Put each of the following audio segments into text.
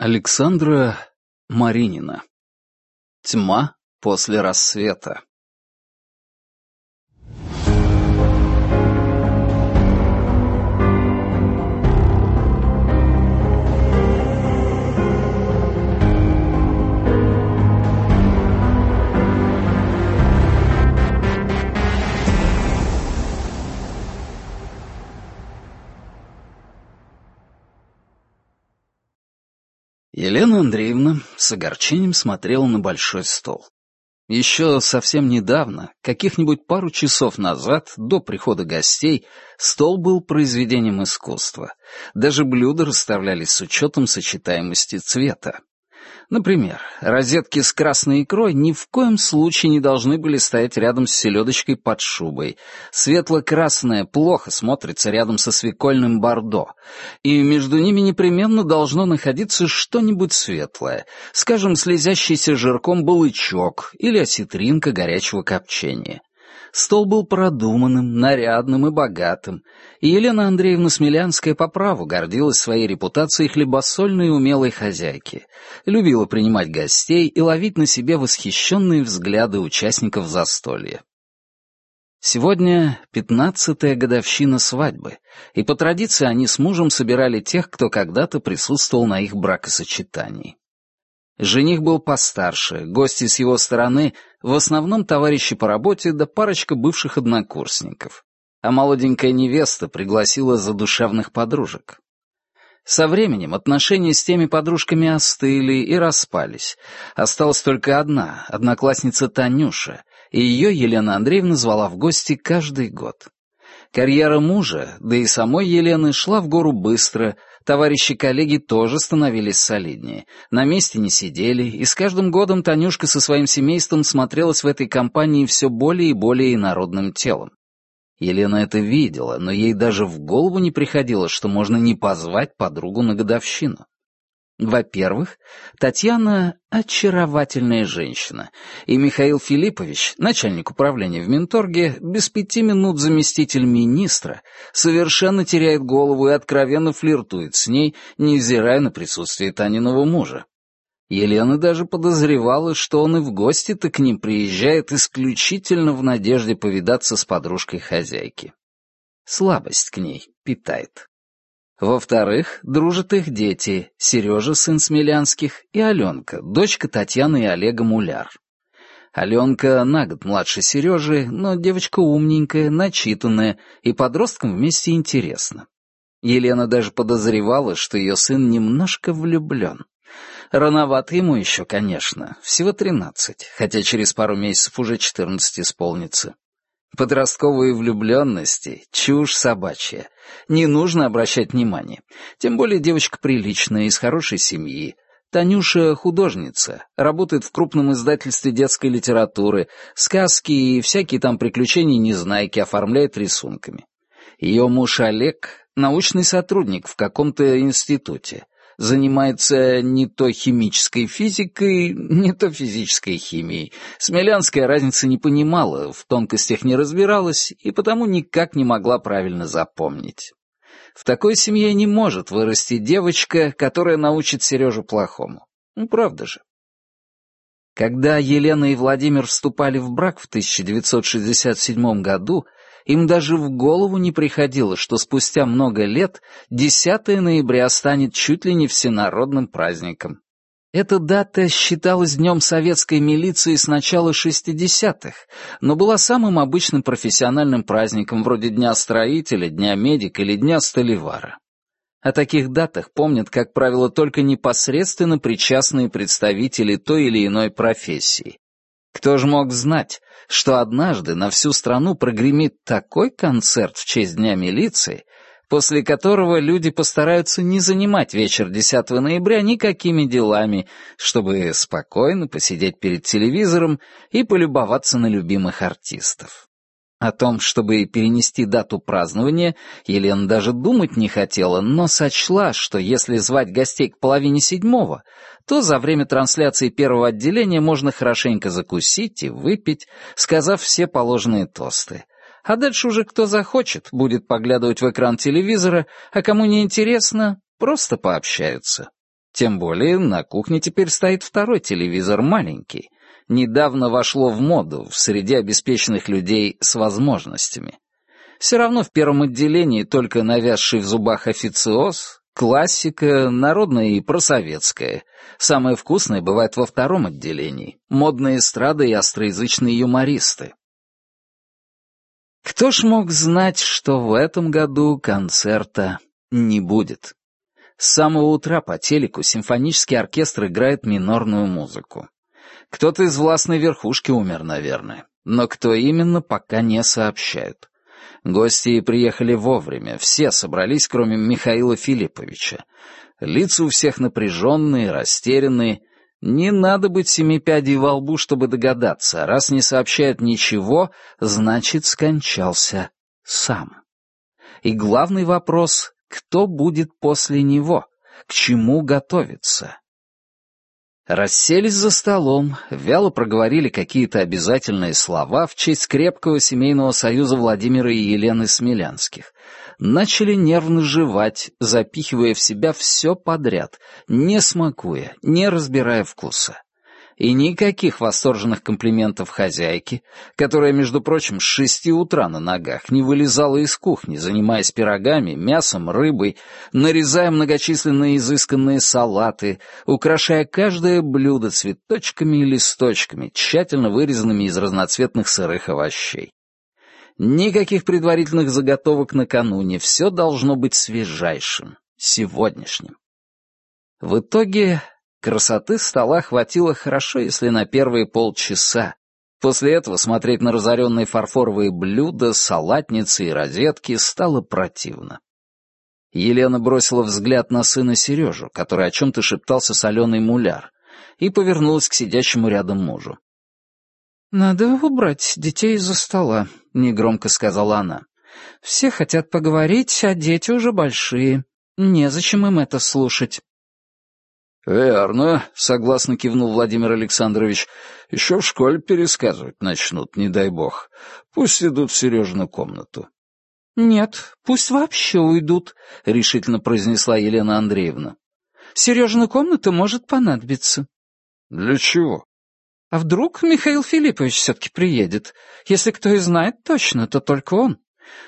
Александра Маринина. Тьма после рассвета. Елена Андреевна с огорчением смотрела на большой стол. Еще совсем недавно, каких-нибудь пару часов назад, до прихода гостей, стол был произведением искусства. Даже блюда расставлялись с учетом сочетаемости цвета. Например, розетки с красной икрой ни в коем случае не должны были стоять рядом с селедочкой под шубой. Светло-красная плохо смотрится рядом со свекольным бордо. И между ними непременно должно находиться что-нибудь светлое, скажем, слезящийся жирком балычок или осетринка горячего копчения. Стол был продуманным, нарядным и богатым, и Елена Андреевна Смелянская по праву гордилась своей репутацией хлебосольной и умелой хозяйки, любила принимать гостей и ловить на себе восхищенные взгляды участников застолья. Сегодня пятнадцатая годовщина свадьбы, и по традиции они с мужем собирали тех, кто когда-то присутствовал на их бракосочетании. Жених был постарше, гости с его стороны в основном товарищи по работе да парочка бывших однокурсников. А молоденькая невеста пригласила задушевных подружек. Со временем отношения с теми подружками остыли и распались. Осталась только одна, одноклассница Танюша, и ее Елена Андреевна звала в гости каждый год. Карьера мужа, да и самой Елены, шла в гору быстро, Товарищи-коллеги тоже становились солиднее, на месте не сидели, и с каждым годом Танюшка со своим семейством смотрелась в этой компании все более и более инородным телом. Елена это видела, но ей даже в голову не приходило, что можно не позвать подругу на годовщину. Во-первых, Татьяна — очаровательная женщина, и Михаил Филиппович, начальник управления в Минторге, без пяти минут заместитель министра, совершенно теряет голову и откровенно флиртует с ней, невзирая на присутствие Таниного мужа. Елена даже подозревала, что он и в гости-то к ним приезжает исключительно в надежде повидаться с подружкой хозяйки. Слабость к ней питает. Во-вторых, дружат их дети, Сережа, сын Смелянских, и Аленка, дочка Татьяны и Олега Муляр. Аленка на год младше Сережи, но девочка умненькая, начитанная, и подросткам вместе интересно. Елена даже подозревала, что ее сын немножко влюблен. Рановато ему еще, конечно, всего тринадцать, хотя через пару месяцев уже четырнадцать исполнится. Подростковые влюбленности — чушь собачья. Не нужно обращать внимание. Тем более девочка приличная, из хорошей семьи. Танюша — художница, работает в крупном издательстве детской литературы, сказки и всякие там приключения незнайки оформляет рисунками. Ее муж Олег — научный сотрудник в каком-то институте занимается не то химической физикой, не то физической химией. Смелянская разницы не понимала, в тонкостях не разбиралась и потому никак не могла правильно запомнить. В такой семье не может вырасти девочка, которая научит Сережу плохому. Ну, правда же. Когда Елена и Владимир вступали в брак в 1967 году, им даже в голову не приходило, что спустя много лет 10 ноября станет чуть ли не всенародным праздником. Эта дата считалась днем советской милиции с начала 60-х, но была самым обычным профессиональным праздником вроде Дня строителя, Дня медика или Дня столевара. О таких датах помнят, как правило, только непосредственно причастные представители той или иной профессии. Кто же мог знать, что однажды на всю страну прогремит такой концерт в честь Дня милиции, после которого люди постараются не занимать вечер 10 ноября никакими делами, чтобы спокойно посидеть перед телевизором и полюбоваться на любимых артистов. О том, чтобы перенести дату празднования, Елена даже думать не хотела, но сочла, что если звать гостей к половине седьмого, то за время трансляции первого отделения можно хорошенько закусить и выпить, сказав все положенные тосты. А дальше уже кто захочет, будет поглядывать в экран телевизора, а кому не интересно, просто пообщаются. Тем более на кухне теперь стоит второй телевизор, маленький. Недавно вошло в моду в среде обеспеченных людей с возможностями. Все равно в первом отделении только навязший в зубах официоз, классика, народная и просоветская. Самое вкусное бывает во втором отделении. Модные эстрады и остроязычные юмористы. Кто ж мог знать, что в этом году концерта не будет? С самого утра по телеку симфонический оркестр играет минорную музыку. Кто-то из властной верхушки умер, наверное. Но кто именно, пока не сообщают. Гости приехали вовремя, все собрались, кроме Михаила Филипповича. Лица у всех напряженные, растерянные. Не надо быть семи пядей во лбу, чтобы догадаться. Раз не сообщают ничего, значит, скончался сам. И главный вопрос — кто будет после него? К чему готовиться? Расселись за столом, вяло проговорили какие-то обязательные слова в честь крепкого семейного союза Владимира и Елены Смелянских. Начали нервно жевать, запихивая в себя все подряд, не смакуя, не разбирая вкуса. И никаких восторженных комплиментов хозяйке, которая, между прочим, с шести утра на ногах не вылезала из кухни, занимаясь пирогами, мясом, рыбой, нарезая многочисленные изысканные салаты, украшая каждое блюдо цветочками и листочками, тщательно вырезанными из разноцветных сырых овощей. Никаких предварительных заготовок накануне, все должно быть свежайшим, сегодняшним. В итоге Красоты стола хватило хорошо, если на первые полчаса. После этого смотреть на разоренные фарфоровые блюда, салатницы и розетки стало противно. Елена бросила взгляд на сына Сережу, который о чем-то шептался с Аленой Муляр, и повернулась к сидящему рядом мужу. «Надо убрать детей из-за стола», — негромко сказала она. «Все хотят поговорить, а дети уже большие. Незачем им это слушать». «Верно», — согласно кивнул Владимир Александрович. «Еще в школе пересказывать начнут, не дай бог. Пусть идут в Сережину комнату». «Нет, пусть вообще уйдут», — решительно произнесла Елена Андреевна. «Сережина комната может понадобиться». «Для чего?» «А вдруг Михаил Филиппович все-таки приедет? Если кто и знает точно, то только он.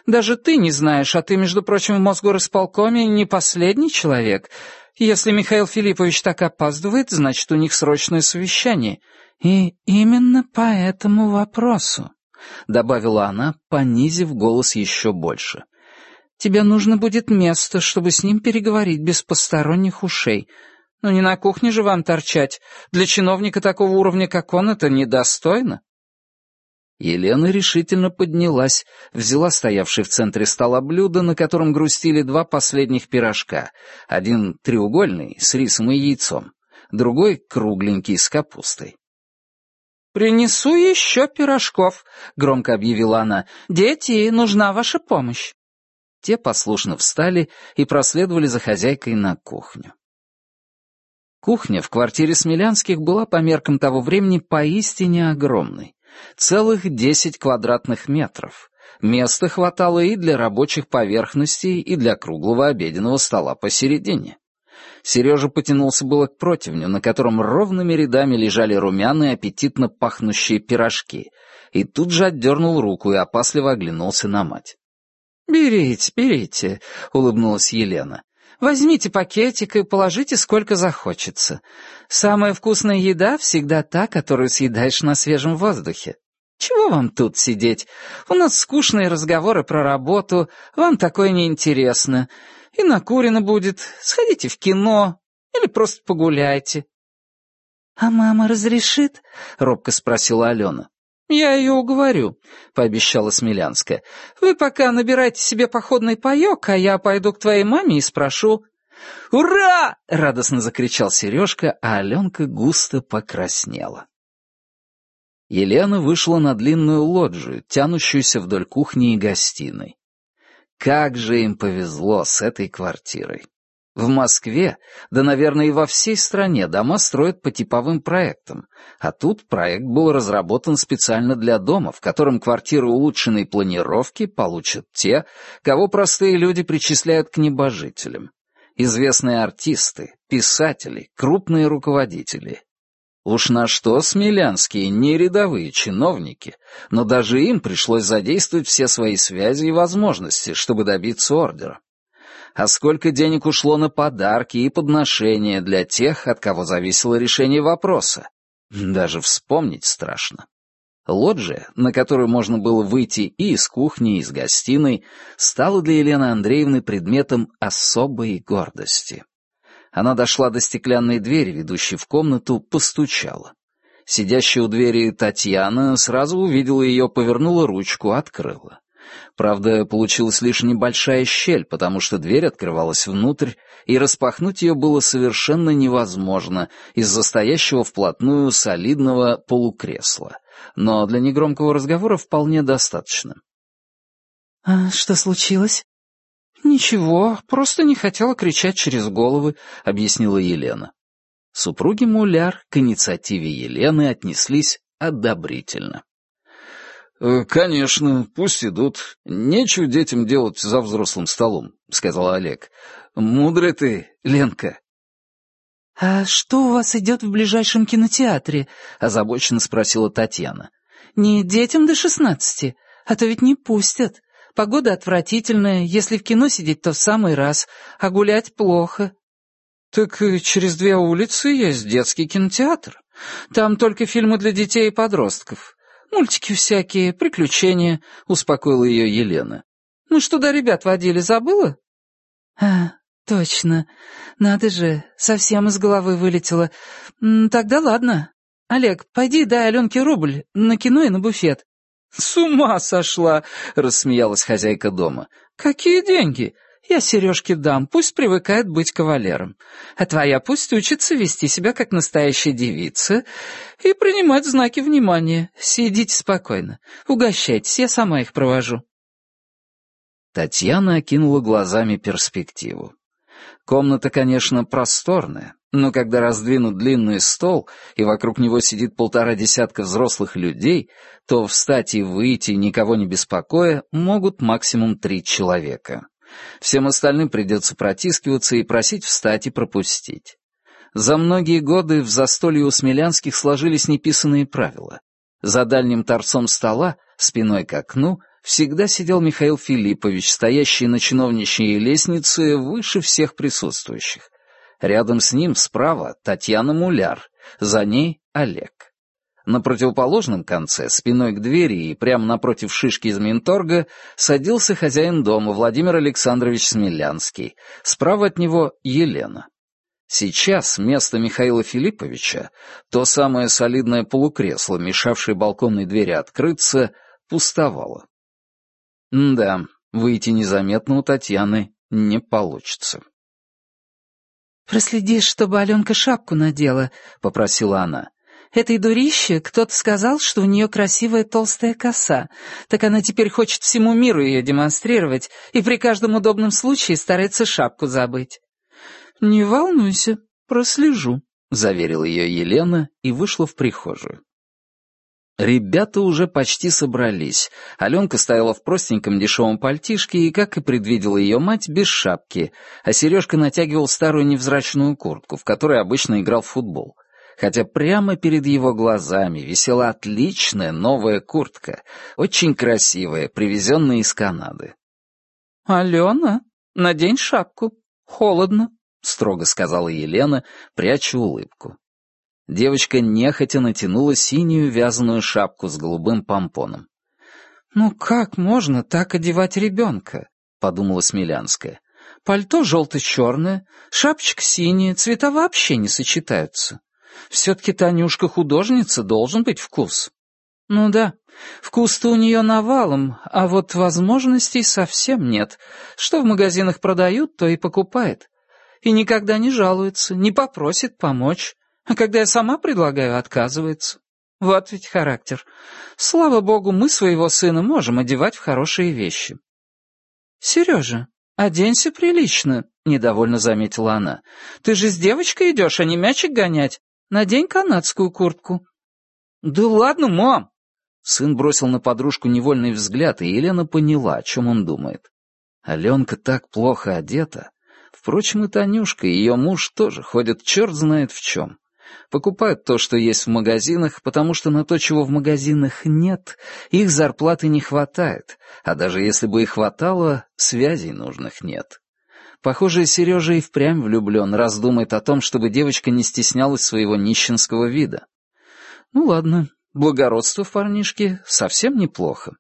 Даже ты не знаешь, а ты, между прочим, в Мосгорисполкоме не последний человек. Если Михаил Филиппович так опаздывает, значит, у них срочное совещание. И именно по этому вопросу, — добавила она, понизив голос еще больше. Тебе нужно будет место, чтобы с ним переговорить без посторонних ушей. Но не на кухне же вам торчать. Для чиновника такого уровня, как он, это недостойно. Елена решительно поднялась, взяла стоявший в центре стола блюдо, на котором грустили два последних пирожка. Один треугольный, с рисом и яйцом, другой кругленький, с капустой. «Принесу еще пирожков», — громко объявила она. «Дети, нужна ваша помощь». Те послушно встали и проследовали за хозяйкой на кухню. Кухня в квартире Смелянских была по меркам того времени поистине огромной. Целых десять квадратных метров. Места хватало и для рабочих поверхностей, и для круглого обеденного стола посередине. Сережа потянулся было к противню, на котором ровными рядами лежали румяные, аппетитно пахнущие пирожки, и тут же отдернул руку и опасливо оглянулся на мать. «Берите, берите», — улыбнулась Елена. Возьмите пакетик и положите сколько захочется. Самая вкусная еда всегда та, которую съедаешь на свежем воздухе. Чего вам тут сидеть? У нас скучные разговоры про работу, вам такое неинтересно. И накурено будет. Сходите в кино или просто погуляйте. «А мама разрешит?» — робко спросила Алена. «Я ее уговорю», — пообещала Смелянская. «Вы пока набирайте себе походный паек, а я пойду к твоей маме и спрошу». «Ура!» — радостно закричал Сережка, а Аленка густо покраснела. Елена вышла на длинную лоджию, тянущуюся вдоль кухни и гостиной. Как же им повезло с этой квартирой. В Москве, да, наверное, и во всей стране дома строят по типовым проектам, а тут проект был разработан специально для дома, в котором квартиры улучшенной планировки получат те, кого простые люди причисляют к небожителям. Известные артисты, писатели, крупные руководители. Уж на что смелянские, не рядовые чиновники, но даже им пришлось задействовать все свои связи и возможности, чтобы добиться ордера. А сколько денег ушло на подарки и подношения для тех, от кого зависело решение вопроса. Даже вспомнить страшно. Лоджия, на которую можно было выйти и из кухни, и из гостиной, стала для Елены Андреевны предметом особой гордости. Она дошла до стеклянной двери, ведущей в комнату, постучала. Сидящая у двери Татьяна сразу увидела ее, повернула ручку, открыла. Правда, получилась лишь небольшая щель, потому что дверь открывалась внутрь, и распахнуть ее было совершенно невозможно из-за стоящего вплотную солидного полукресла. Но для негромкого разговора вполне достаточно. «А что случилось?» «Ничего, просто не хотела кричать через головы», — объяснила Елена. Супруги Муляр к инициативе Елены отнеслись одобрительно. «Э, «Конечно, пусть идут. Нечего детям делать за взрослым столом», — сказал Олег. «Мудрый ты, Ленка». «А что у вас идет в ближайшем кинотеатре?» — озабоченно спросила Татьяна. «Не детям до шестнадцати, а то ведь не пустят. Погода отвратительная, если в кино сидеть, то в самый раз, а гулять плохо». «Так э, через две улицы есть детский кинотеатр. Там только фильмы для детей и подростков. Мультики всякие, приключения», — успокоила ее Елена. «Мы что туда ребят водили, забыла?» «А, точно. Надо же, совсем из головы вылетело. Тогда ладно. Олег, пойди дай Аленке рубль на кино и на буфет». «С ума сошла!» — рассмеялась хозяйка дома. «Какие деньги? Я Сережке дам, пусть привыкает быть кавалером. А твоя пусть учится вести себя как настоящая девица и принимать знаки внимания. Сидите спокойно, угощайтесь, я сама их провожу». Татьяна окинула глазами перспективу. Комната, конечно, просторная, но когда раздвинут длинный стол, и вокруг него сидит полтора десятка взрослых людей, то встать и выйти, никого не беспокоя, могут максимум три человека. Всем остальным придется протискиваться и просить встать и пропустить. За многие годы в застолье у Смелянских сложились неписанные правила. За дальним торцом стола, спиной к окну, всегда сидел Михаил Филиппович, стоящий на чиновничьей лестнице выше всех присутствующих. Рядом с ним справа Татьяна Муляр, за ней Олег. На противоположном конце, спиной к двери и прямо напротив шишки из Минторга, садился хозяин дома Владимир Александрович Смелянский. Справа от него Елена. Сейчас место Михаила Филипповича, то самое солидное полукресло, мешавшее балконной двери открыться, пустовало. М да, выйти незаметно у Татьяны не получится. «Проследи, чтобы Аленка шапку надела», — попросила она. Этой дурище кто-то сказал, что у нее красивая толстая коса, так она теперь хочет всему миру ее демонстрировать и при каждом удобном случае старается шапку забыть. «Не волнуйся, прослежу», — заверила ее Елена и вышла в прихожую. Ребята уже почти собрались. Аленка стояла в простеньком дешевом пальтишке и, как и предвидела ее мать, без шапки, а Сережка натягивал старую невзрачную куртку, в которой обычно играл в футбол хотя прямо перед его глазами висела отличная новая куртка, очень красивая, привезенная из Канады. «Алена, надень шапку. Холодно», — строго сказала Елена, пряча улыбку. Девочка нехотя натянула синюю вязаную шапку с голубым помпоном. «Ну как можно так одевать ребенка?» — подумала Смелянская. «Пальто желто-черное, шапочка синяя, цвета вообще не сочетаются. Все-таки Танюшка художница, должен быть вкус. Ну да, вкус-то у нее навалом, а вот возможностей совсем нет. Что в магазинах продают, то и покупает. И никогда не жалуется, не попросит помочь. А когда я сама предлагаю, отказывается. Вот ведь характер. Слава богу, мы своего сына можем одевать в хорошие вещи. «Сережа, оденься прилично», — недовольно заметила она. «Ты же с девочкой идешь, а не мячик гонять. Надень канадскую куртку». «Да ладно, мам!» Сын бросил на подружку невольный взгляд, и Елена поняла, о чем он думает. Аленка так плохо одета. Впрочем, и Танюшка, и ее муж тоже ходят черт знает в чем. Покупают то, что есть в магазинах, потому что на то, чего в магазинах нет, их зарплаты не хватает, а даже если бы и хватало, связей нужных нет. Похоже, Сережа и впрямь влюблен, раз думает о том, чтобы девочка не стеснялась своего нищенского вида. Ну ладно, благородство в парнишке совсем неплохо.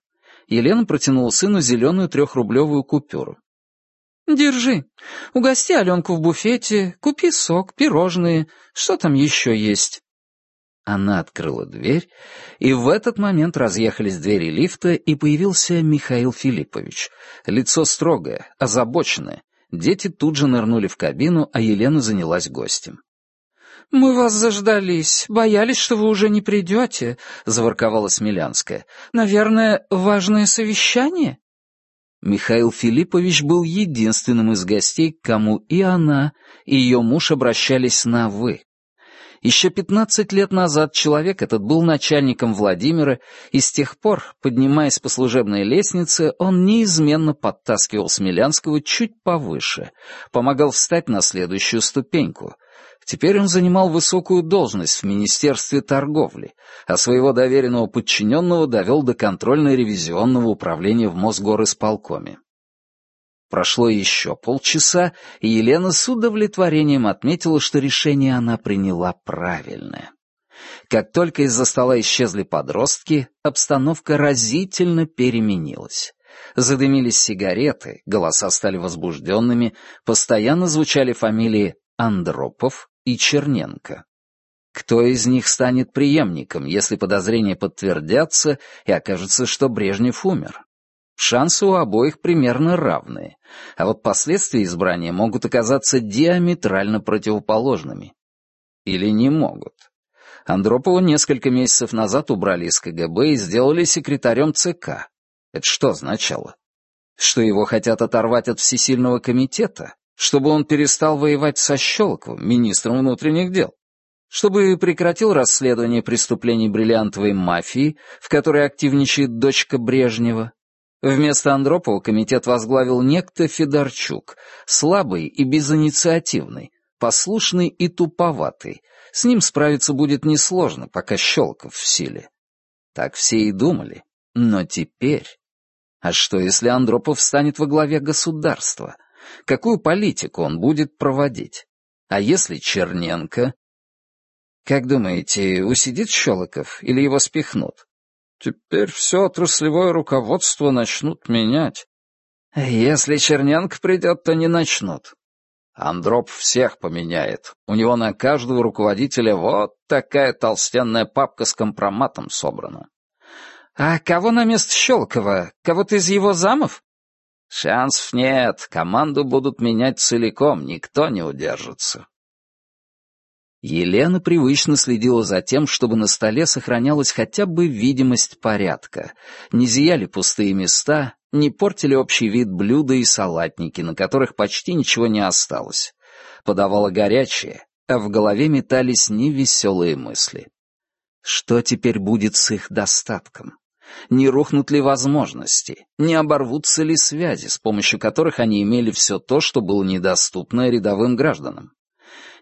Елена протянула сыну зеленую трехрублевую купюру. «Держи. Угости Аленку в буфете, купи сок, пирожные. Что там еще есть?» Она открыла дверь, и в этот момент разъехались двери лифта, и появился Михаил Филиппович. Лицо строгое, озабоченное. Дети тут же нырнули в кабину, а Елена занялась гостем. «Мы вас заждались. Боялись, что вы уже не придете», — заворковала Смелянская. «Наверное, важное совещание?» Михаил Филиппович был единственным из гостей, к кому и она, и ее муж обращались на «вы». Еще пятнадцать лет назад человек этот был начальником Владимира, и с тех пор, поднимаясь по служебной лестнице, он неизменно подтаскивал Смелянского чуть повыше, помогал встать на следующую ступеньку — Теперь он занимал высокую должность в Министерстве торговли, а своего доверенного подчиненного довел до контрольно-ревизионного управления в Мосгорисполкоме. Прошло еще полчаса, и Елена с удовлетворением отметила, что решение она приняла правильное. Как только из-за стола исчезли подростки, обстановка разительно переменилась. Задымились сигареты, голоса стали возбужденными, постоянно звучали фамилии Андропов, и Черненко. Кто из них станет преемником, если подозрения подтвердятся и окажется, что Брежнев умер? Шансы у обоих примерно равные, а вот последствия избрания могут оказаться диаметрально противоположными. Или не могут. Андропова несколько месяцев назад убрали из КГБ и сделали секретарем ЦК. Это что означало? Что его хотят оторвать от всесильного комитета? чтобы он перестал воевать со Щелоковым, министром внутренних дел, чтобы прекратил расследование преступлений бриллиантовой мафии, в которой активничает дочка Брежнева. Вместо Андропова комитет возглавил некто Федорчук, слабый и безинициативный, послушный и туповатый. С ним справиться будет несложно, пока Щелоков в силе. Так все и думали. Но теперь... А что, если Андропов станет во главе государства — Какую политику он будет проводить? А если Черненко? Как думаете, усидит Щелоков или его спихнут? Теперь все отраслевое руководство начнут менять. Если Черненко придет, то не начнут. Андроп всех поменяет. У него на каждого руководителя вот такая толстенная папка с компроматом собрана. А кого на место Щелкова? Кого-то из его замов? Шансов нет, команду будут менять целиком, никто не удержится. Елена привычно следила за тем, чтобы на столе сохранялась хотя бы видимость порядка. Не зияли пустые места, не портили общий вид блюда и салатники, на которых почти ничего не осталось. Подавала горячее, а в голове метались невеселые мысли. Что теперь будет с их достатком? Не рухнут ли возможности? Не оборвутся ли связи, с помощью которых они имели все то, что было недоступно рядовым гражданам?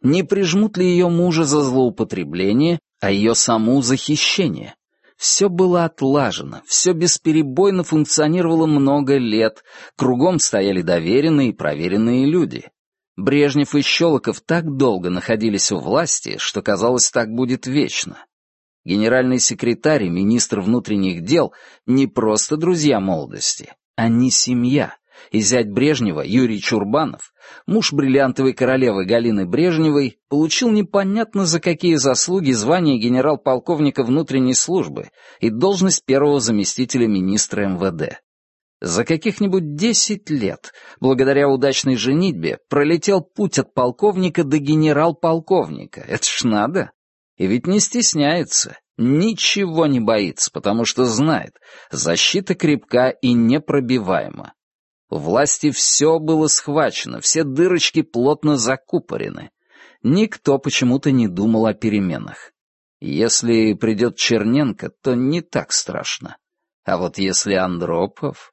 Не прижмут ли ее мужа за злоупотребление, а ее саму за хищение? Все было отлажено, все бесперебойно функционировало много лет, кругом стояли доверенные и проверенные люди. Брежнев и Щелоков так долго находились у власти, что казалось, так будет вечно. Генеральный секретарь и министр внутренних дел не просто друзья молодости, они семья. И зять Брежнева, Юрий Чурбанов, муж бриллиантовой королевы Галины Брежневой, получил непонятно за какие заслуги звание генерал-полковника внутренней службы и должность первого заместителя министра МВД. За каких-нибудь десять лет, благодаря удачной женитьбе, пролетел путь от полковника до генерал-полковника. Это ж надо. И ведь не стесняется, ничего не боится, потому что знает, защита крепка и непробиваема. Власти все было схвачено, все дырочки плотно закупорены. Никто почему-то не думал о переменах. Если придет Черненко, то не так страшно. А вот если Андропов...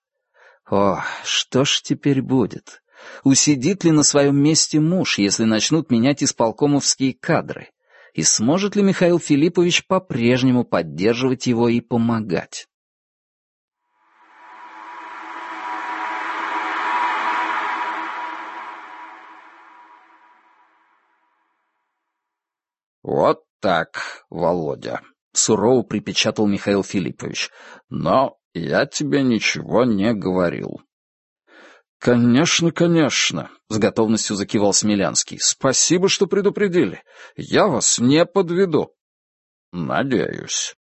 О, что ж теперь будет? Усидит ли на своем месте муж, если начнут менять исполкомовские кадры? И сможет ли Михаил Филиппович по-прежнему поддерживать его и помогать? «Вот так, Володя», — сурово припечатал Михаил Филиппович. «Но я тебе ничего не говорил». «Конечно, конечно», — с готовностью закивал Смелянский. «Спасибо, что предупредили. Я вас не подведу». «Надеюсь».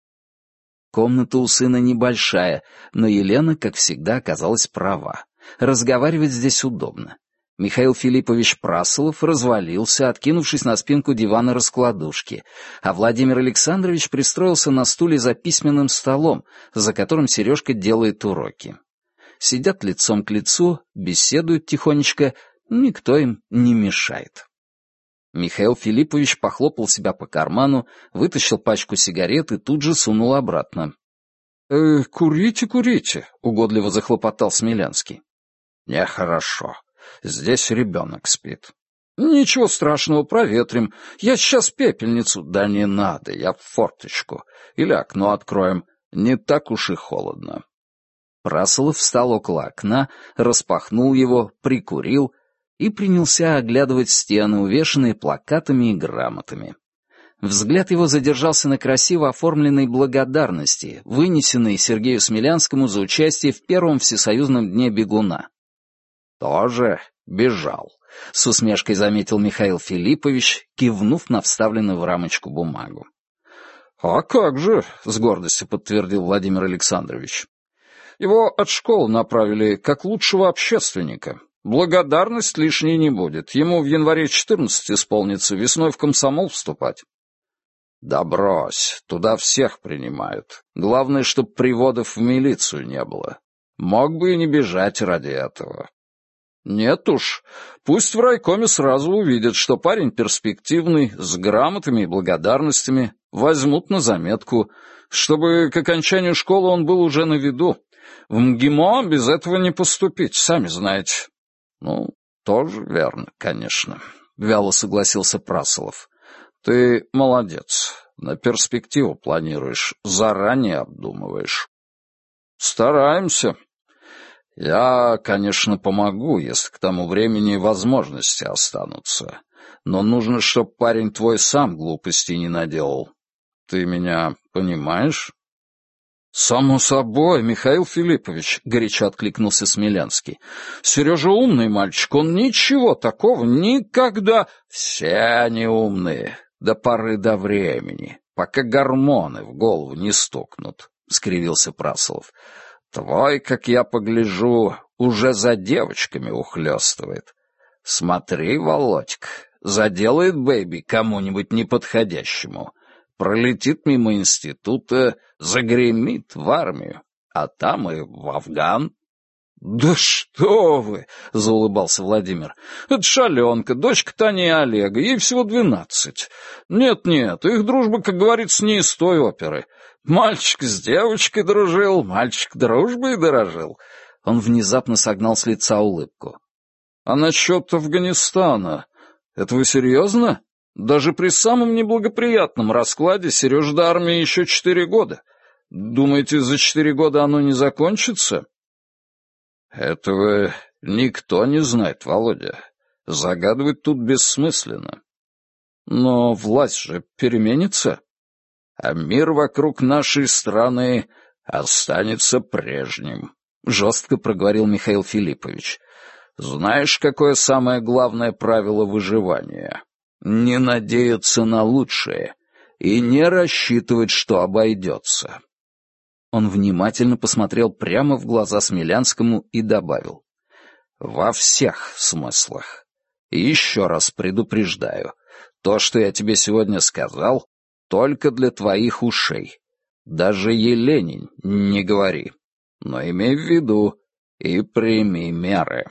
Комната у сына небольшая, но Елена, как всегда, оказалась права. Разговаривать здесь удобно. Михаил Филиппович Прасолов развалился, откинувшись на спинку дивана раскладушки, а Владимир Александрович пристроился на стуле за письменным столом, за которым Сережка делает уроки. Сидят лицом к лицу, беседуют тихонечко, никто им не мешает. Михаил Филиппович похлопал себя по карману, вытащил пачку сигарет и тут же сунул обратно. «Э, «Курите, курите», — угодливо захлопотал Смелянский. «Нехорошо», Здесь ребенок спит. Ничего страшного, проветрим. Я сейчас пепельницу. Да не надо, я форточку. Или окно откроем. Не так уж и холодно. Прасолов встал около окна, распахнул его, прикурил и принялся оглядывать стены, увешанные плакатами и грамотами. Взгляд его задержался на красиво оформленной благодарности, вынесенной Сергею Смелянскому за участие в первом всесоюзном дне бегуна. «Тоже бежал», — с усмешкой заметил Михаил Филиппович, кивнув на вставленную в рамочку бумагу. «А как же», — с гордостью подтвердил Владимир Александрович. «Его от школы направили как лучшего общественника. Благодарность лишней не будет. Ему в январе четырнадцать исполнится, весной в комсомол вступать». «Да брось, туда всех принимают. Главное, чтоб приводов в милицию не было. Мог бы и не бежать ради этого. Нет уж, пусть в райкоме сразу увидят, что парень перспективный, с грамотами и благодарностями, возьмут на заметку, чтобы к окончанию школы он был уже на виду. В МГИМО без этого не поступить, сами знаете. Ну, тоже верно, конечно, — вяло согласился Прасолов. Ты молодец, на перспективу планируешь, заранее обдумываешь. Стараемся, я, конечно, помогу, если к тому времени возможности останутся. Но нужно, чтоб парень твой сам глупости не наделал. Ты меня понимаешь? «Само собой, Михаил Филиппович», — горячо откликнулся Смелянский. «Сережа умный мальчик, он ничего такого никогда...» «Все они умные, до поры до времени, пока гормоны в голову не стукнут», — скривился Прасолов. Твой, как я погляжу, уже за девочками ухлёстывает. Смотри, Володька, заделает бэйби кому-нибудь неподходящему. Пролетит мимо института, загремит в армию, а там и в Афган. «Да что вы!» — заулыбался Владимир. «Это шаленка, дочка Тани и Олега, ей всего двенадцать. Нет-нет, их дружба, как говорится, не из той оперы. Мальчик с девочкой дружил, мальчик дружбой дорожил. Он внезапно согнал с лица улыбку. А насчет Афганистана? Это вы серьезно? Даже при самом неблагоприятном раскладе Сереж до армии еще четыре года. Думаете, за четыре года оно не закончится? Этого никто не знает, Володя. Загадывать тут бессмысленно. Но власть же переменится а мир вокруг нашей страны останется прежним», — жестко проговорил Михаил Филиппович. «Знаешь, какое самое главное правило выживания? Не надеяться на лучшее и не рассчитывать, что обойдется». Он внимательно посмотрел прямо в глаза Смелянскому и добавил. «Во всех смыслах. И еще раз предупреждаю, то, что я тебе сегодня сказал, только для твоих ушей. Даже Елене не говори. Но имей в виду и прими меры.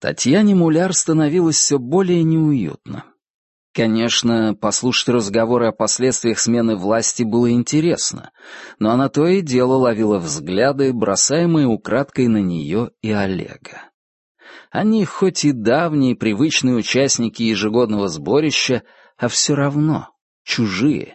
Татьяне Муляр становилось все более неуютно. Конечно, послушать разговоры о последствиях смены власти было интересно, но она то и дело ловила взгляды, бросаемые украдкой на нее и Олега. Они хоть и давние привычные участники ежегодного сборища, а все равно чужие,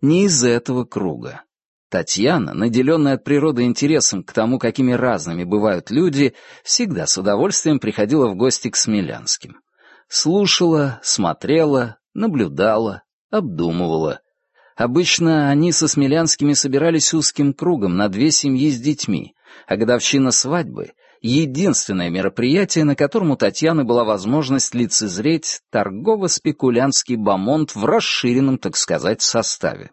не из этого круга. Татьяна, наделенная от природы интересом к тому, какими разными бывают люди, всегда с удовольствием приходила в гости к Смелянским. Слушала, смотрела, наблюдала, обдумывала. Обычно они со Смелянскими собирались узким кругом на две семьи с детьми, а годовщина свадьбы — единственное мероприятие, на котором у Татьяны была возможность лицезреть торгово-спекулянтский бомонд в расширенном, так сказать, составе.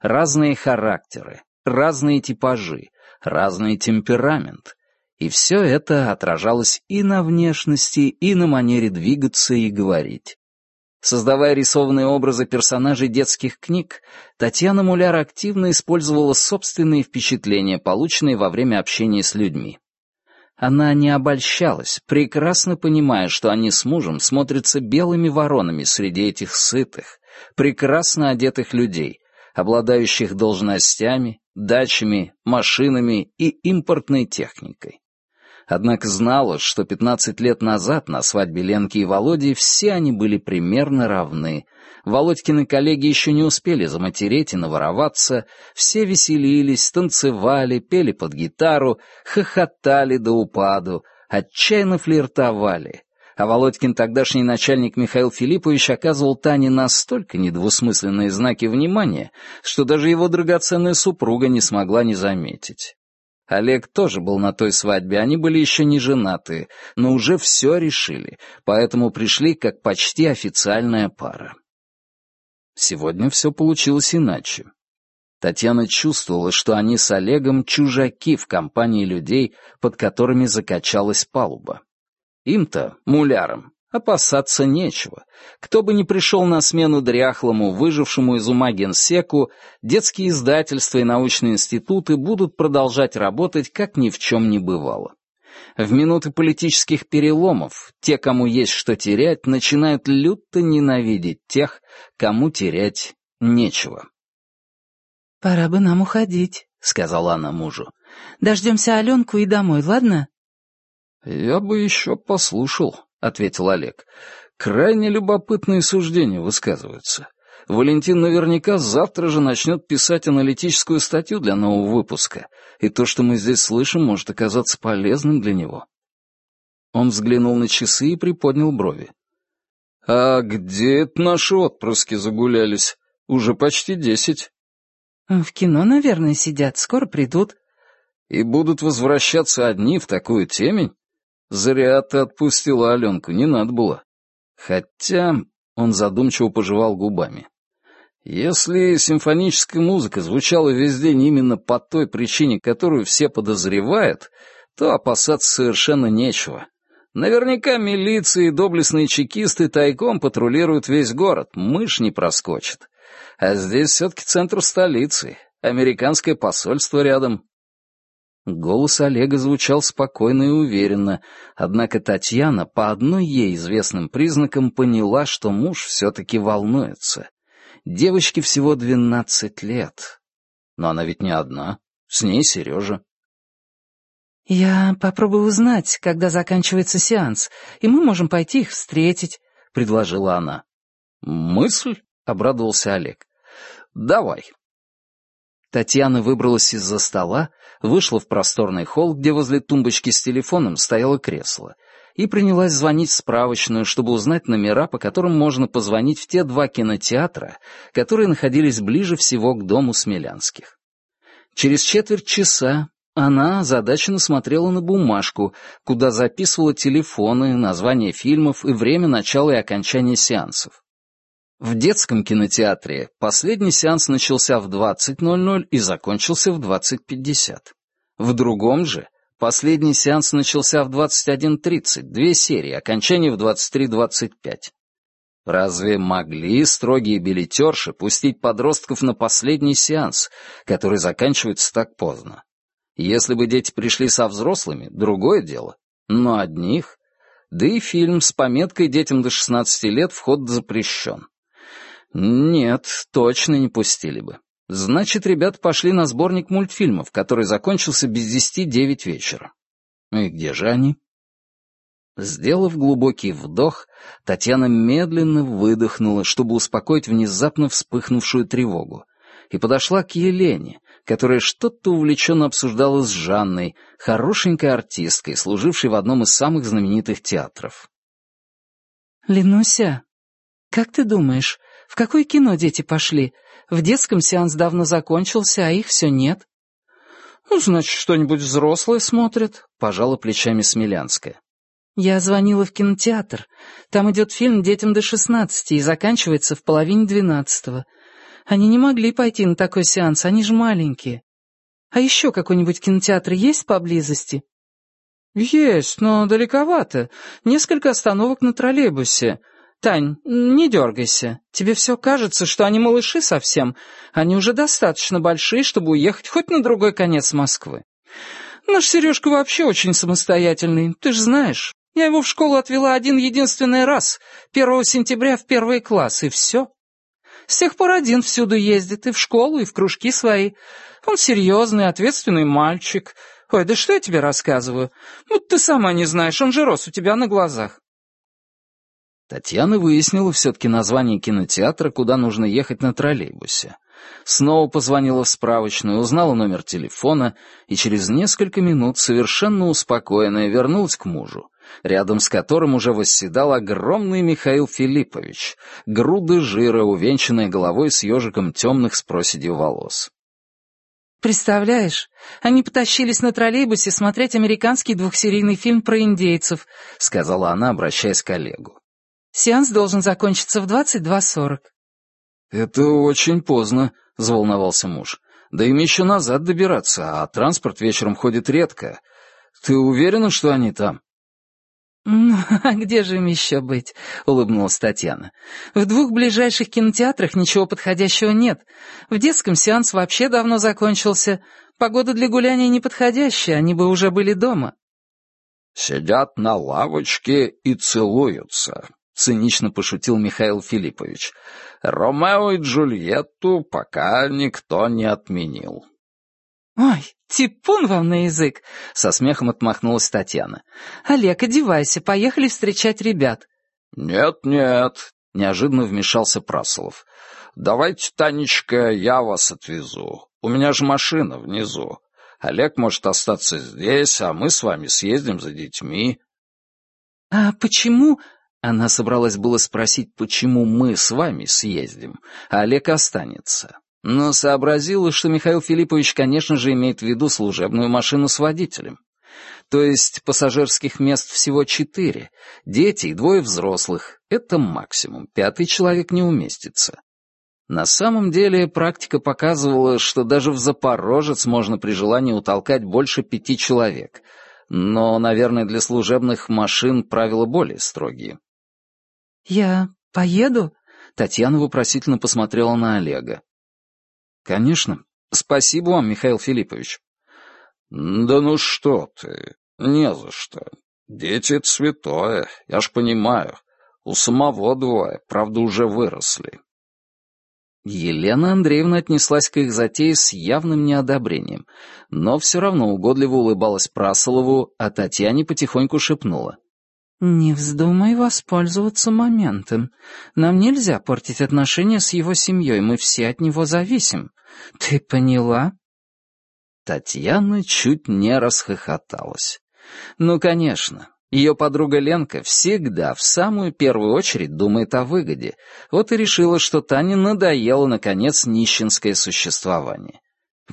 Разные характеры, разные типажи, разный темперамент, и все это отражалось и на внешности, и на манере двигаться и говорить. Создавая рисованные образы персонажей детских книг, Татьяна Муляр активно использовала собственные впечатления, полученные во время общения с людьми. Она не обольщалась, прекрасно понимая, что они с мужем смотрятся белыми воронами среди этих сытых, прекрасно одетых людей, обладающих должностями, дачами, машинами и импортной техникой. Однако знала, что 15 лет назад на свадьбе Ленки и Володи все они были примерно равны. Володькины коллеги еще не успели заматереть и навороваться, все веселились, танцевали, пели под гитару, хохотали до упаду, отчаянно флиртовали. А Володькин тогдашний начальник Михаил Филиппович оказывал Тане настолько недвусмысленные знаки внимания, что даже его драгоценная супруга не смогла не заметить. Олег тоже был на той свадьбе, они были еще не женаты, но уже все решили, поэтому пришли как почти официальная пара. Сегодня все получилось иначе. Татьяна чувствовала, что они с Олегом чужаки в компании людей, под которыми закачалась палуба. Им-то, мулярам, Опасаться нечего. Кто бы ни пришел на смену дряхлому, выжившему из ума генсеку, детские издательства и научные институты будут продолжать работать, как ни в чем не бывало. В минуты политических переломов те, кому есть что терять, начинают люто ненавидеть тех, кому терять нечего. «Пора бы нам уходить», — сказала она мужу. «Дождемся Аленку и домой, ладно?» «Я бы еще послушал», — ответил Олег. «Крайне любопытные суждения высказываются. Валентин наверняка завтра же начнет писать аналитическую статью для нового выпуска, и то, что мы здесь слышим, может оказаться полезным для него». Он взглянул на часы и приподнял брови. «А где это наши отпрыски загулялись? Уже почти десять». «В кино, наверное, сидят, скоро придут». «И будут возвращаться одни в такую темень?» Зря ты отпустила Аленку, не надо было. Хотя он задумчиво пожевал губами. Если симфоническая музыка звучала весь день именно по той причине, которую все подозревают, то опасаться совершенно нечего. Наверняка милиция и доблестные чекисты тайком патрулируют весь город, мышь не проскочит. А здесь все-таки центр столицы, американское посольство рядом, Голос Олега звучал спокойно и уверенно, однако Татьяна по одной ей известным признакам поняла, что муж все-таки волнуется. Девочке всего двенадцать лет. Но она ведь не одна. С ней Сережа. «Я попробую узнать, когда заканчивается сеанс, и мы можем пойти их встретить», — предложила она. «Мысль?» — обрадовался Олег. «Давай, Татьяна выбралась из-за стола, вышла в просторный холл, где возле тумбочки с телефоном стояло кресло, и принялась звонить в справочную, чтобы узнать номера, по которым можно позвонить в те два кинотеатра, которые находились ближе всего к дому Смелянских. Через четверть часа она озадаченно смотрела на бумажку, куда записывала телефоны, названия фильмов и время начала и окончания сеансов. В детском кинотеатре последний сеанс начался в 20.00 и закончился в 20.50. В другом же последний сеанс начался в 21.30, две серии, окончание в 23.25. Разве могли строгие билетерши пустить подростков на последний сеанс, который заканчивается так поздно? Если бы дети пришли со взрослыми, другое дело. Но одних Да и фильм с пометкой «Детям до 16 лет вход запрещен». Нет, точно не пустили бы. Значит, ребята пошли на сборник мультфильмов, который закончился без десяти девять вечера. И где же они? Сделав глубокий вдох, Татьяна медленно выдохнула, чтобы успокоить внезапно вспыхнувшую тревогу, и подошла к Елене, которая что-то увлеченно обсуждала с Жанной, хорошенькой артисткой, служившей в одном из самых знаменитых театров. «Ленуся, как ты думаешь, в какое кино дети пошли? В детском сеанс давно закончился, а их все нет». «Ну, значит, что-нибудь взрослое смотрят», — пожала плечами Смелянская. «Я звонила в кинотеатр. Там идет фильм детям до шестнадцати и заканчивается в половине двенадцатого. Они не могли пойти на такой сеанс, они же маленькие. А еще какой-нибудь кинотеатр есть поблизости?» «Есть, но далековато. Несколько остановок на троллейбусе. Тань, не дергайся. Тебе все кажется, что они малыши совсем. Они уже достаточно большие, чтобы уехать хоть на другой конец Москвы. Наш Сережка вообще очень самостоятельный, ты же знаешь. Я его в школу отвела один единственный раз, 1 сентября в первый класс, и все. С тех пор один всюду ездит, и в школу, и в кружки свои. Он серьезный, ответственный мальчик. Ой, да что я тебе рассказываю? Вот ты сама не знаешь, он же рос у тебя на глазах. Татьяна выяснила все-таки название кинотеатра, куда нужно ехать на троллейбусе. Снова позвонила в справочную, узнала номер телефона и через несколько минут, совершенно успокоенная, вернулась к мужу рядом с которым уже восседал огромный Михаил Филиппович, груды жира, увенчанной головой с ежиком темных с проседью волос. «Представляешь, они потащились на троллейбусе смотреть американский двухсерийный фильм про индейцев», — сказала она, обращаясь к коллегу. «Сеанс должен закончиться в 22.40». «Это очень поздно», — взволновался муж. «Да им еще назад добираться, а транспорт вечером ходит редко. Ты уверена, что они там?» «Ну, а где же им еще быть?» — улыбнулась Татьяна. «В двух ближайших кинотеатрах ничего подходящего нет. В детском сеанс вообще давно закончился. Погода для гуляния неподходящая, они бы уже были дома». «Сидят на лавочке и целуются», — цинично пошутил Михаил Филиппович. «Ромео и Джульетту пока никто не отменил». «Ой, типун вам на язык!» — со смехом отмахнулась Татьяна. «Олег, одевайся, поехали встречать ребят». «Нет-нет», — неожиданно вмешался Прасолов. «Давайте, Танечка, я вас отвезу. У меня же машина внизу. Олег может остаться здесь, а мы с вами съездим за детьми». «А почему...» Она собралась было спросить, почему мы с вами съездим, а Олег останется но сообразила, что Михаил Филиппович, конечно же, имеет в виду служебную машину с водителем. То есть пассажирских мест всего четыре, дети и двое взрослых — это максимум, пятый человек не уместится. На самом деле практика показывала, что даже в Запорожец можно при желании утолкать больше пяти человек, но, наверное, для служебных машин правила более строгие. «Я поеду?» Татьяна вопросительно посмотрела на Олега. «Конечно. Спасибо вам, Михаил Филиппович». «Да ну что ты, не за что. Дети — это святое, я ж понимаю. У самого двое, правда, уже выросли». Елена Андреевна отнеслась к их затее с явным неодобрением, но все равно угодливо улыбалась Прасолову, а Татьяне потихоньку шепнула. «Не вздумай воспользоваться моментом. Нам нельзя портить отношения с его семьей, мы все от него зависим. Ты поняла?» Татьяна чуть не расхохоталась. «Ну, конечно, ее подруга Ленка всегда в самую первую очередь думает о выгоде. Вот и решила, что Тане надоело, наконец, нищенское существование.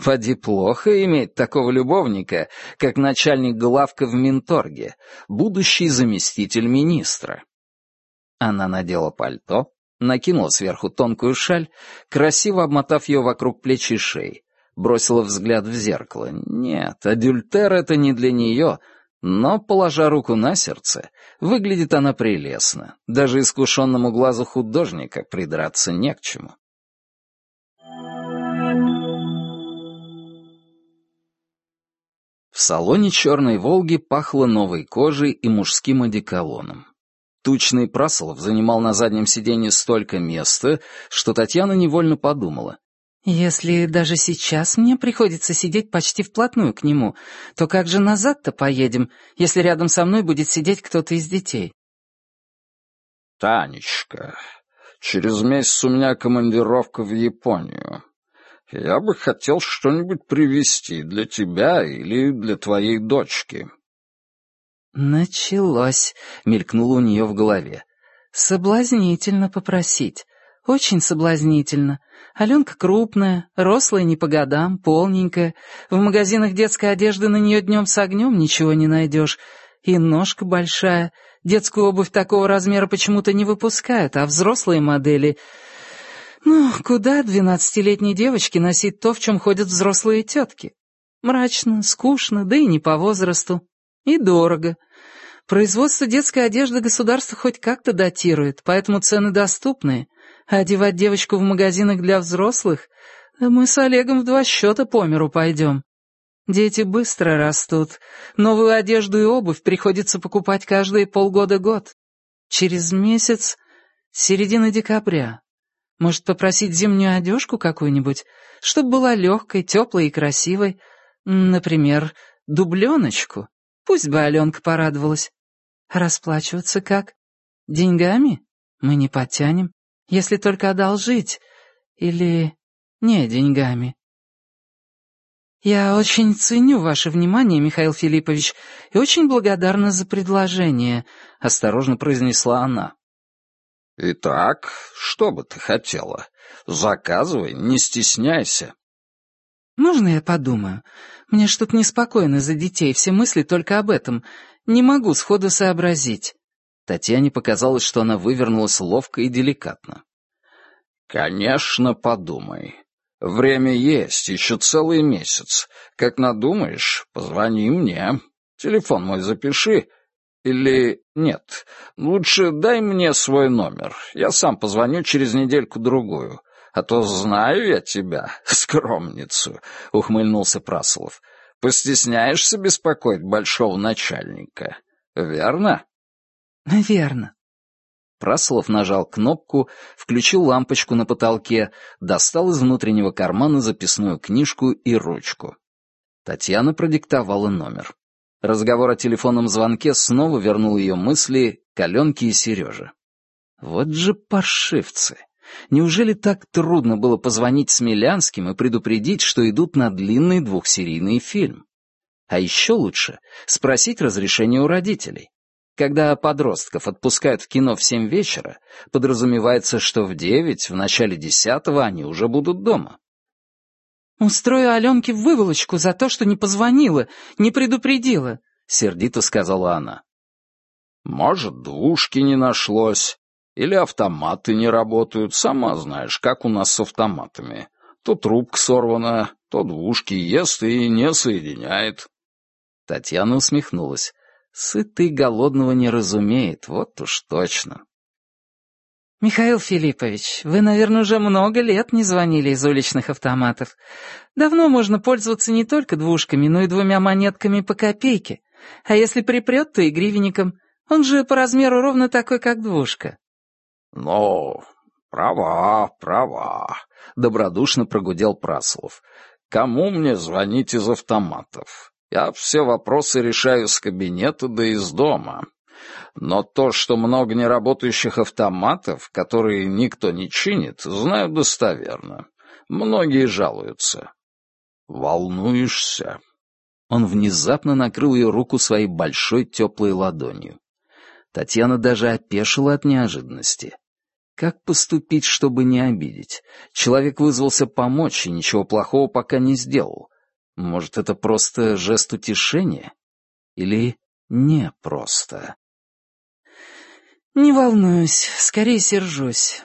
Поди плохо иметь такого любовника, как начальник главка в Минторге, будущий заместитель министра. Она надела пальто, накинула сверху тонкую шаль, красиво обмотав ее вокруг плеч и шеи, бросила взгляд в зеркало. Нет, адюльтер — это не для нее, но, положа руку на сердце, выглядит она прелестно. Даже искушенному глазу художника придраться не к чему. В салоне «Черной Волги» пахло новой кожей и мужским одеколоном. Тучный Прасолов занимал на заднем сиденье столько места, что Татьяна невольно подумала. «Если даже сейчас мне приходится сидеть почти вплотную к нему, то как же назад-то поедем, если рядом со мной будет сидеть кто-то из детей?» «Танечка, через месяц у меня командировка в Японию. Я бы хотел что-нибудь привезти для тебя или для твоей дочки». «Началось», — мелькнуло у нее в голове. «Соблазнительно попросить. Очень соблазнительно. Аленка крупная, рослая не по годам, полненькая. В магазинах детской одежды на нее днем с огнем ничего не найдешь. И ножка большая. Детскую обувь такого размера почему-то не выпускают, а взрослые модели... Ну, куда двенадцатилетней девочке носить то, в чем ходят взрослые тетки? Мрачно, скучно, да и не по возрасту. И дорого. Производство детской одежды государство хоть как-то датирует, поэтому цены доступные. А одевать девочку в магазинах для взрослых? Да мы с Олегом в два счета по миру пойдем. Дети быстро растут. Новую одежду и обувь приходится покупать каждые полгода-год. Через месяц, середина декабря. Может, попросить зимнюю одежку какую-нибудь, чтобы была легкой, теплой и красивой? Например, дубленочку. Пусть бы Аленка порадовалась. Расплачиваться как? Деньгами? Мы не потянем, если только одолжить. Или не деньгами. Я очень ценю ваше внимание, Михаил Филиппович, и очень благодарна за предложение, осторожно произнесла она. Итак, что бы ты хотела? Заказывай, не стесняйся. Можно я подумаю? Мне что-то неспокойно за детей, все мысли только об этом. Не могу сходу сообразить». Татьяне показалось, что она вывернулась ловко и деликатно. «Конечно, подумай. Время есть, еще целый месяц. Как надумаешь, позвони мне. Телефон мой запиши. Или нет, лучше дай мне свой номер. Я сам позвоню через недельку-другую. А то знаю я тебя, скромницу», — ухмыльнулся Прасолов. Постесняешься беспокоить большого начальника, верно? Верно. Праслов нажал кнопку, включил лампочку на потолке, достал из внутреннего кармана записную книжку и ручку. Татьяна продиктовала номер. Разговор о телефонном звонке снова вернул ее мысли к Аленке и Сереже. Вот же паршивцы! Неужели так трудно было позвонить Смелянским и предупредить, что идут на длинный двухсерийный фильм? А еще лучше спросить разрешение у родителей. Когда подростков отпускают в кино в семь вечера, подразумевается, что в девять, в начале десятого они уже будут дома. «Устрою Аленке выволочку за то, что не позвонила, не предупредила», — сердито сказала она. «Может, двушки не нашлось, или автоматы не работают, сама знаешь, как у нас с автоматами. То трубка сорвана, то двушки ест и не соединяет. Татьяна усмехнулась. Сытый голодного не разумеет, вот уж точно. «Михаил Филиппович, вы, наверное, уже много лет не звонили из уличных автоматов. Давно можно пользоваться не только двушками, но и двумя монетками по копейке. А если припрет, то и гривенником. Он же по размеру ровно такой, как двушка. «Ну, права, права», — добродушно прогудел Праслов. «Кому мне звонить из автоматов? Я все вопросы решаю с кабинета да из дома. Но то, что много неработающих автоматов, которые никто не чинит, знаю достоверно. Многие жалуются. Волнуешься?» Он внезапно накрыл ее руку своей большой теплой ладонью. Татьяна даже опешила от неожиданности. Как поступить, чтобы не обидеть? Человек вызвался помочь и ничего плохого пока не сделал. Может, это просто жест утешения? Или не просто? «Не волнуюсь, скорее сержусь».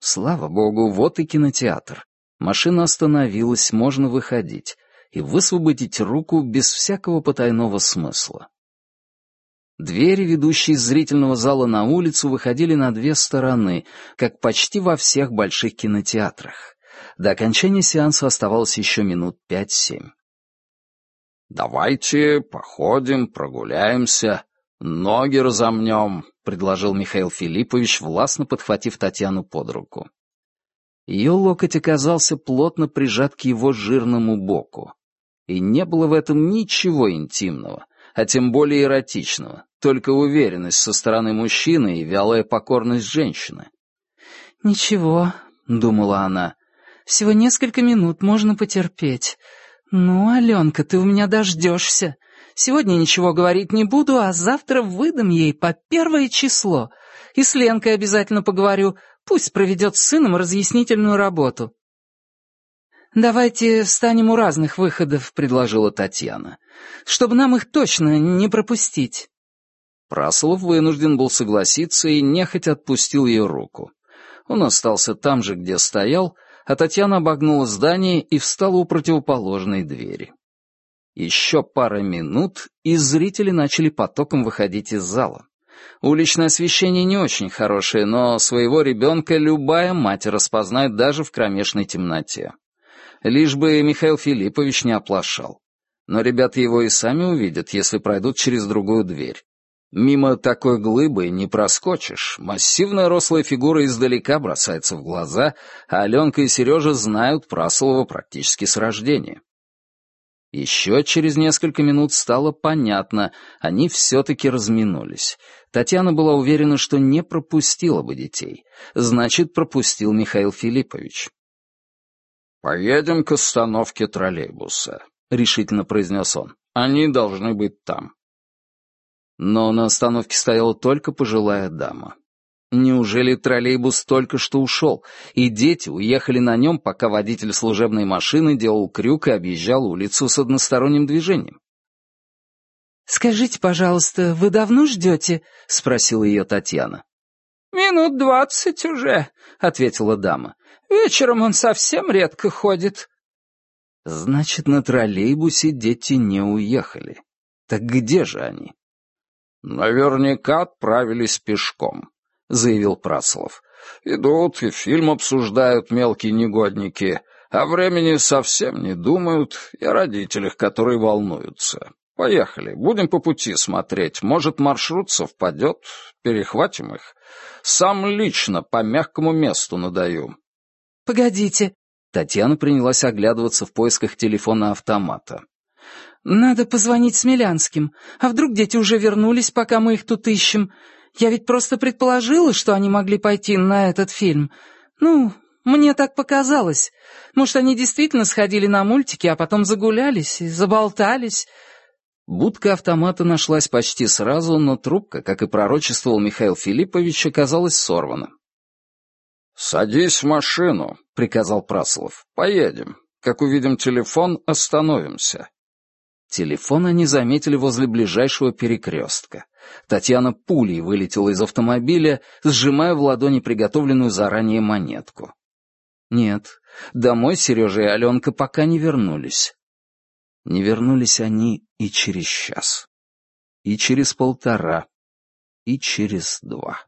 Слава богу, вот и кинотеатр. Машина остановилась, можно выходить и высвободить руку без всякого потайного смысла. Двери, ведущие из зрительного зала на улицу, выходили на две стороны, как почти во всех больших кинотеатрах. До окончания сеанса оставалось еще минут пять-семь. «Давайте походим, прогуляемся, ноги разомнем», — предложил Михаил Филиппович, властно подхватив Татьяну под руку. Ее локоть оказался плотно прижат к его жирному боку. И не было в этом ничего интимного, а тем более эротичного, только уверенность со стороны мужчины и вялая покорность женщины. «Ничего», — думала она, — «всего несколько минут можно потерпеть. «Ну, Аленка, ты у меня дождешься. Сегодня ничего говорить не буду, а завтра выдам ей по первое число. И с Ленкой обязательно поговорю. Пусть проведет с сыном разъяснительную работу». «Давайте встанем у разных выходов», — предложила Татьяна, «чтобы нам их точно не пропустить». Праслов вынужден был согласиться и нехотя отпустил ее руку. Он остался там же, где стоял, а Татьяна обогнула здание и встала у противоположной двери. Еще пара минут, и зрители начали потоком выходить из зала. Уличное освещение не очень хорошее, но своего ребенка любая мать распознает даже в кромешной темноте. Лишь бы Михаил Филиппович не оплошал. Но ребята его и сами увидят, если пройдут через другую дверь. Мимо такой глыбы не проскочишь. Массивная рослая фигура издалека бросается в глаза, а Аленка и Сережа знают Праслова практически с рождения. Еще через несколько минут стало понятно, они все-таки разминулись. Татьяна была уверена, что не пропустила бы детей. Значит, пропустил Михаил Филиппович. «Поедем к остановке троллейбуса», — решительно произнес он. «Они должны быть там». Но на остановке стояла только пожилая дама. Неужели троллейбус только что ушел, и дети уехали на нем, пока водитель служебной машины делал крюк и объезжал улицу с односторонним движением? «Скажите, пожалуйста, вы давно ждете?» — спросила ее Татьяна. «Минут двадцать уже», — ответила дама. «Вечером он совсем редко ходит». Значит, на троллейбусе дети не уехали. Так где же они? «Наверняка отправились пешком», — заявил Праслов. «Идут и фильм обсуждают мелкие негодники, а времени совсем не думают и о родителях, которые волнуются. Поехали, будем по пути смотреть. Может, маршрут совпадет, перехватим их. Сам лично по мягкому месту надаю». «Погодите». Татьяна принялась оглядываться в поисках телефона автомата. «Надо позвонить Смелянским. А вдруг дети уже вернулись, пока мы их тут ищем? Я ведь просто предположила, что они могли пойти на этот фильм. Ну, мне так показалось. Может, они действительно сходили на мультики, а потом загулялись и заболтались». Будка автомата нашлась почти сразу, но трубка, как и пророчествовал Михаил Филиппович, оказалась сорвана. «Садись в машину», — приказал Праслов. «Поедем. Как увидим телефон, остановимся». Телефон они заметили возле ближайшего перекрестка. Татьяна пулей вылетела из автомобиля, сжимая в ладони приготовленную заранее монетку. Нет, домой Сережа и Аленка пока не вернулись. Не вернулись они и через час, и через полтора, и через два.